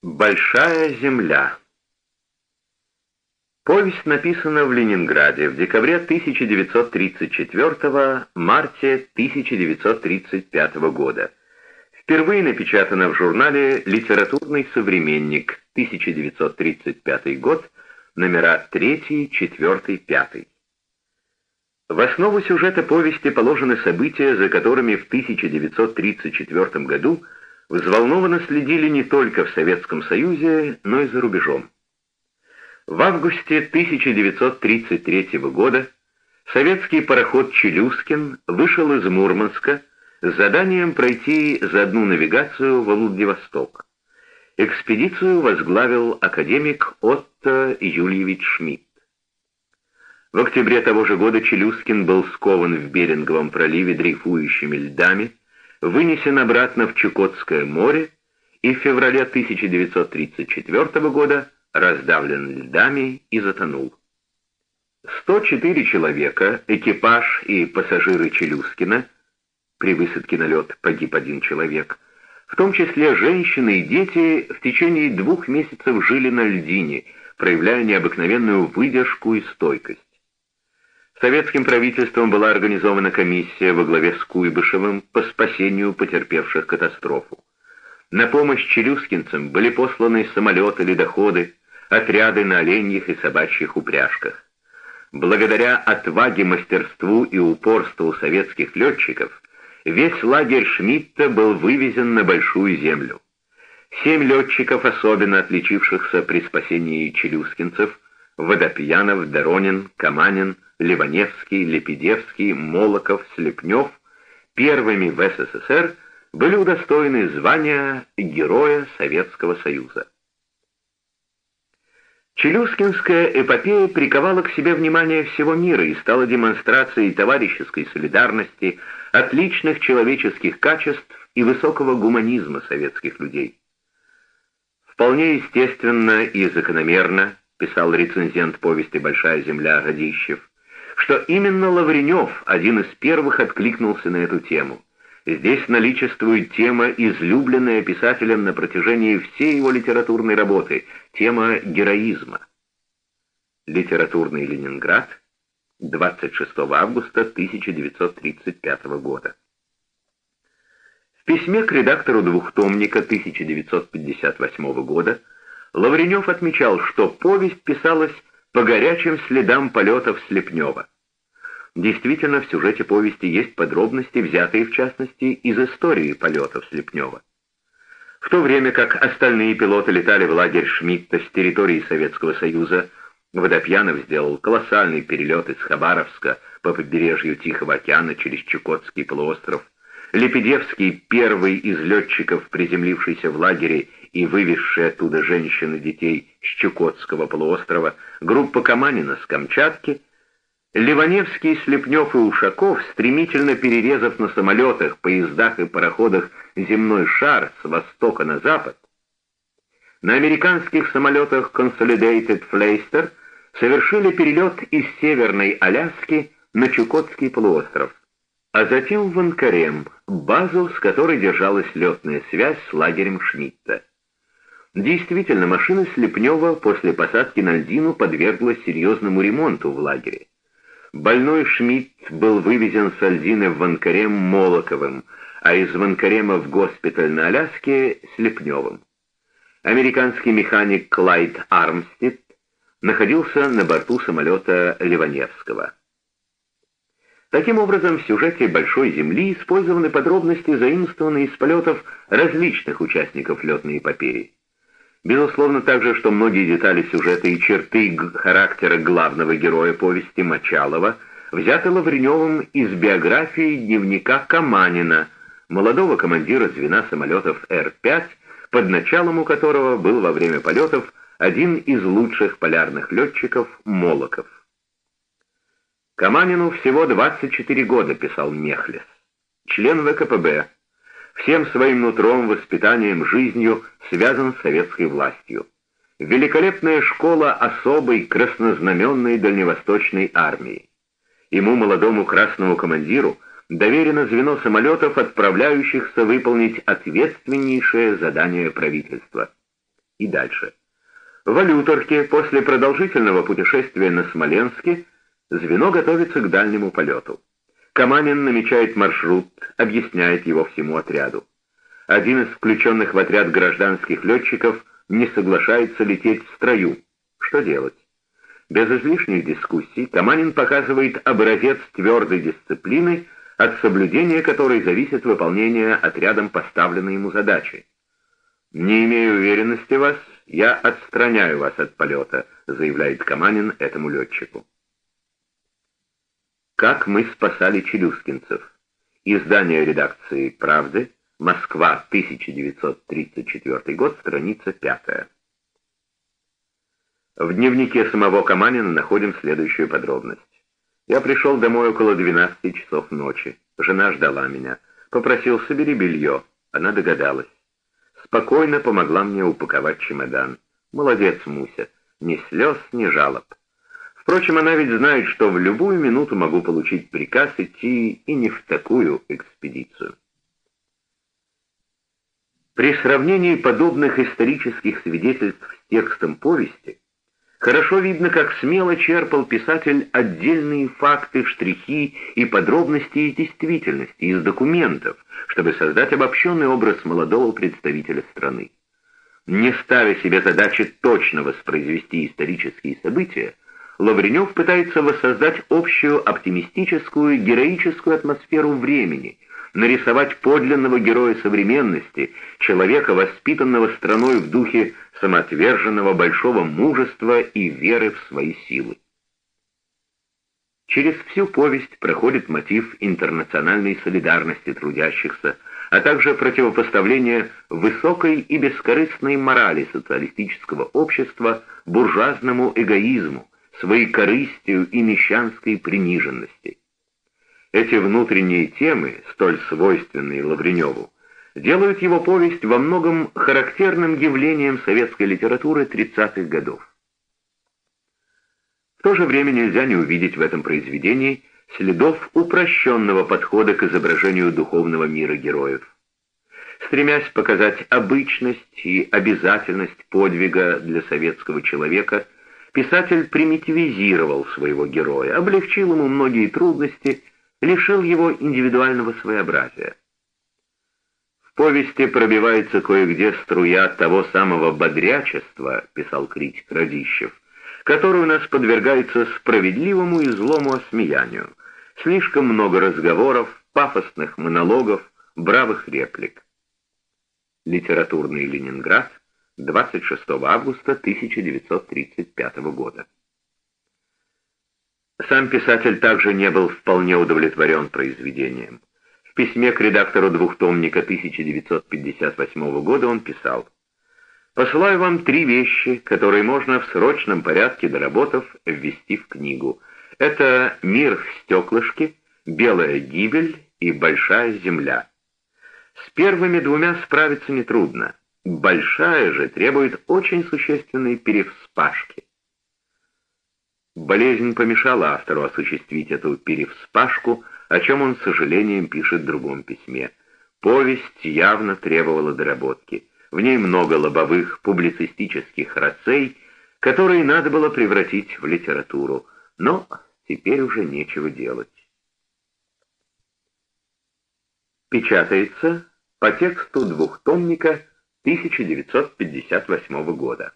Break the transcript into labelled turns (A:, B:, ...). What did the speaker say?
A: Большая земля Повесть написана в Ленинграде в декабре 1934 марте 1935 года. Впервые напечатана в журнале «Литературный современник» 1935 год, номера 3, 4, 5. В основу сюжета повести положены события, за которыми в 1934 году взволнованно следили не только в Советском Союзе, но и за рубежом. В августе 1933 года советский пароход «Челюскин» вышел из Мурманска с заданием пройти за одну навигацию во Владивосток. Экспедицию возглавил академик Отто Юльевич Шмидт. В октябре того же года Челюскин был скован в Беринговом проливе дрейфующими льдами, вынесен обратно в Чукотское море и в феврале 1934 года раздавлен льдами и затонул. 104 человека, экипаж и пассажиры Челюскина, при высадке на лед погиб один человек, в том числе женщины и дети, в течение двух месяцев жили на льдине, проявляя необыкновенную выдержку и стойкость. Советским правительством была организована комиссия во главе с Куйбышевым по спасению потерпевших катастрофу. На помощь челюскинцам были посланы самолеты, ледоходы, отряды на оленьих и собачьих упряжках. Благодаря отваге, мастерству и упорству советских летчиков весь лагерь Шмидта был вывезен на Большую Землю. Семь летчиков, особенно отличившихся при спасении челюскинцев, Водопьянов, Доронин, Каманин, Ливаневский, Лепидевский, Молоков, Слепнев первыми в СССР были удостоены звания Героя Советского Союза. Челюскинская эпопея приковала к себе внимание всего мира и стала демонстрацией товарищеской солидарности, отличных человеческих качеств и высокого гуманизма советских людей. Вполне естественно и закономерно, писал рецензент повести «Большая земля» Радищев, что именно Лавренев один из первых откликнулся на эту тему. Здесь наличествует тема, излюбленная писателем на протяжении всей его литературной работы, тема героизма. Литературный Ленинград, 26 августа 1935 года. В письме к редактору двухтомника 1958 года Лавренев отмечал, что повесть писалась по горячим следам полетов Слепнева. Действительно, в сюжете повести есть подробности, взятые в частности из истории полетов Слепнева. В то время как остальные пилоты летали в лагерь Шмидта с территории Советского Союза, Водопьянов сделал колоссальный перелет из Хабаровска по побережью Тихого океана через Чукотский полуостров. Лепедевский, первый из летчиков, приземлившийся в лагере и вывезший оттуда женщин и детей с Чукотского полуострова, группа Каманина с Камчатки, Ливаневский, Слепнев и Ушаков, стремительно перерезав на самолетах, поездах и пароходах земной шар с востока на запад, на американских самолетах Consolidated Fleister совершили перелет из Северной Аляски на Чукотский полуостров, а затем в Анкарем, базу, с которой держалась летная связь с лагерем Шмидта. Действительно, машина Слепнева после посадки на льдину подверглась серьезному ремонту в лагере. Больной Шмидт был вывезен с льдины в Ванкарем Молоковым, а из Ванкарема в госпиталь на Аляске Слепневым. Американский механик Клайд Армстед находился на борту самолета Ливаневского. Таким образом, в сюжете «Большой Земли» использованы подробности, заимствованные из полетов различных участников летной эпопеи. Безусловно также, что многие детали сюжета и черты характера главного героя повести Мочалова взяты Лавреневым из биографии дневника Каманина, молодого командира звена самолетов Р-5, под началом у которого был во время полетов один из лучших полярных летчиков Молоков. Каманину всего 24 года, писал Мехлес. Член ВКПБ, всем своим нутром, воспитанием, жизнью связан с советской властью. Великолепная школа особой краснознаменной дальневосточной армии. Ему, молодому красному командиру, доверено звено самолетов, отправляющихся выполнить ответственнейшее задание правительства. И дальше. В Валюторке после продолжительного путешествия на Смоленске звено готовится к дальнему полету. Каманин намечает маршрут, объясняет его всему отряду. Один из включенных в отряд гражданских летчиков не соглашается лететь в строю. Что делать? Без излишних дискуссий Каманин показывает образец твердой дисциплины, от соблюдения которой зависит выполнение отрядом поставленной ему задачи. «Не имею уверенности в вас, я отстраняю вас от полета», заявляет Каманин этому летчику. Как мы спасали челюскинцев. Издание редакции «Правды», Москва, 1934 год, страница 5. В дневнике самого Каманина находим следующую подробность. Я пришел домой около 12 часов ночи. Жена ждала меня. Попросил, собери белье. Она догадалась. Спокойно помогла мне упаковать чемодан. Молодец, Муся. Ни слез, ни жалоб. Впрочем, она ведь знает, что в любую минуту могу получить приказ идти и не в такую экспедицию. При сравнении подобных исторических свидетельств с текстом повести Хорошо видно, как смело черпал писатель отдельные факты, штрихи и подробности из действительности, из документов, чтобы создать обобщенный образ молодого представителя страны. Не ставя себе задачи точно воспроизвести исторические события, Лавренев пытается воссоздать общую оптимистическую, героическую атмосферу времени – нарисовать подлинного героя современности, человека, воспитанного страной в духе самоотверженного большого мужества и веры в свои силы. Через всю повесть проходит мотив интернациональной солидарности трудящихся, а также противопоставление высокой и бескорыстной морали социалистического общества буржуазному эгоизму, своей корыстью и мещанской приниженности. Эти внутренние темы, столь свойственные Лавреневу, делают его повесть во многом характерным явлением советской литературы 30-х годов. В то же время нельзя не увидеть в этом произведении следов упрощенного подхода к изображению духовного мира героев. Стремясь показать обычность и обязательность подвига для советского человека, писатель примитивизировал своего героя, облегчил ему многие трудности лишил его индивидуального своеобразия. В повести пробивается кое-где струя того самого бодрячества, писал критик Радищев, который у нас подвергается справедливому и злому осмеянию. Слишком много разговоров, пафосных монологов, бравых реплик. Литературный Ленинград, 26 августа 1935 года. Сам писатель также не был вполне удовлетворен произведением. В письме к редактору двухтомника 1958 года он писал «Посылаю вам три вещи, которые можно в срочном порядке, доработав, ввести в книгу. Это «Мир в стеклышке», «Белая гибель» и «Большая земля». С первыми двумя справиться нетрудно. Большая же требует очень существенной перевспашки. Болезнь помешала автору осуществить эту перевспашку, о чем он с сожалением пишет в другом письме. Повесть явно требовала доработки. В ней много лобовых публицистических рацей, которые надо было превратить в литературу, но теперь уже нечего делать. Печатается по тексту двухтомника 1958 года.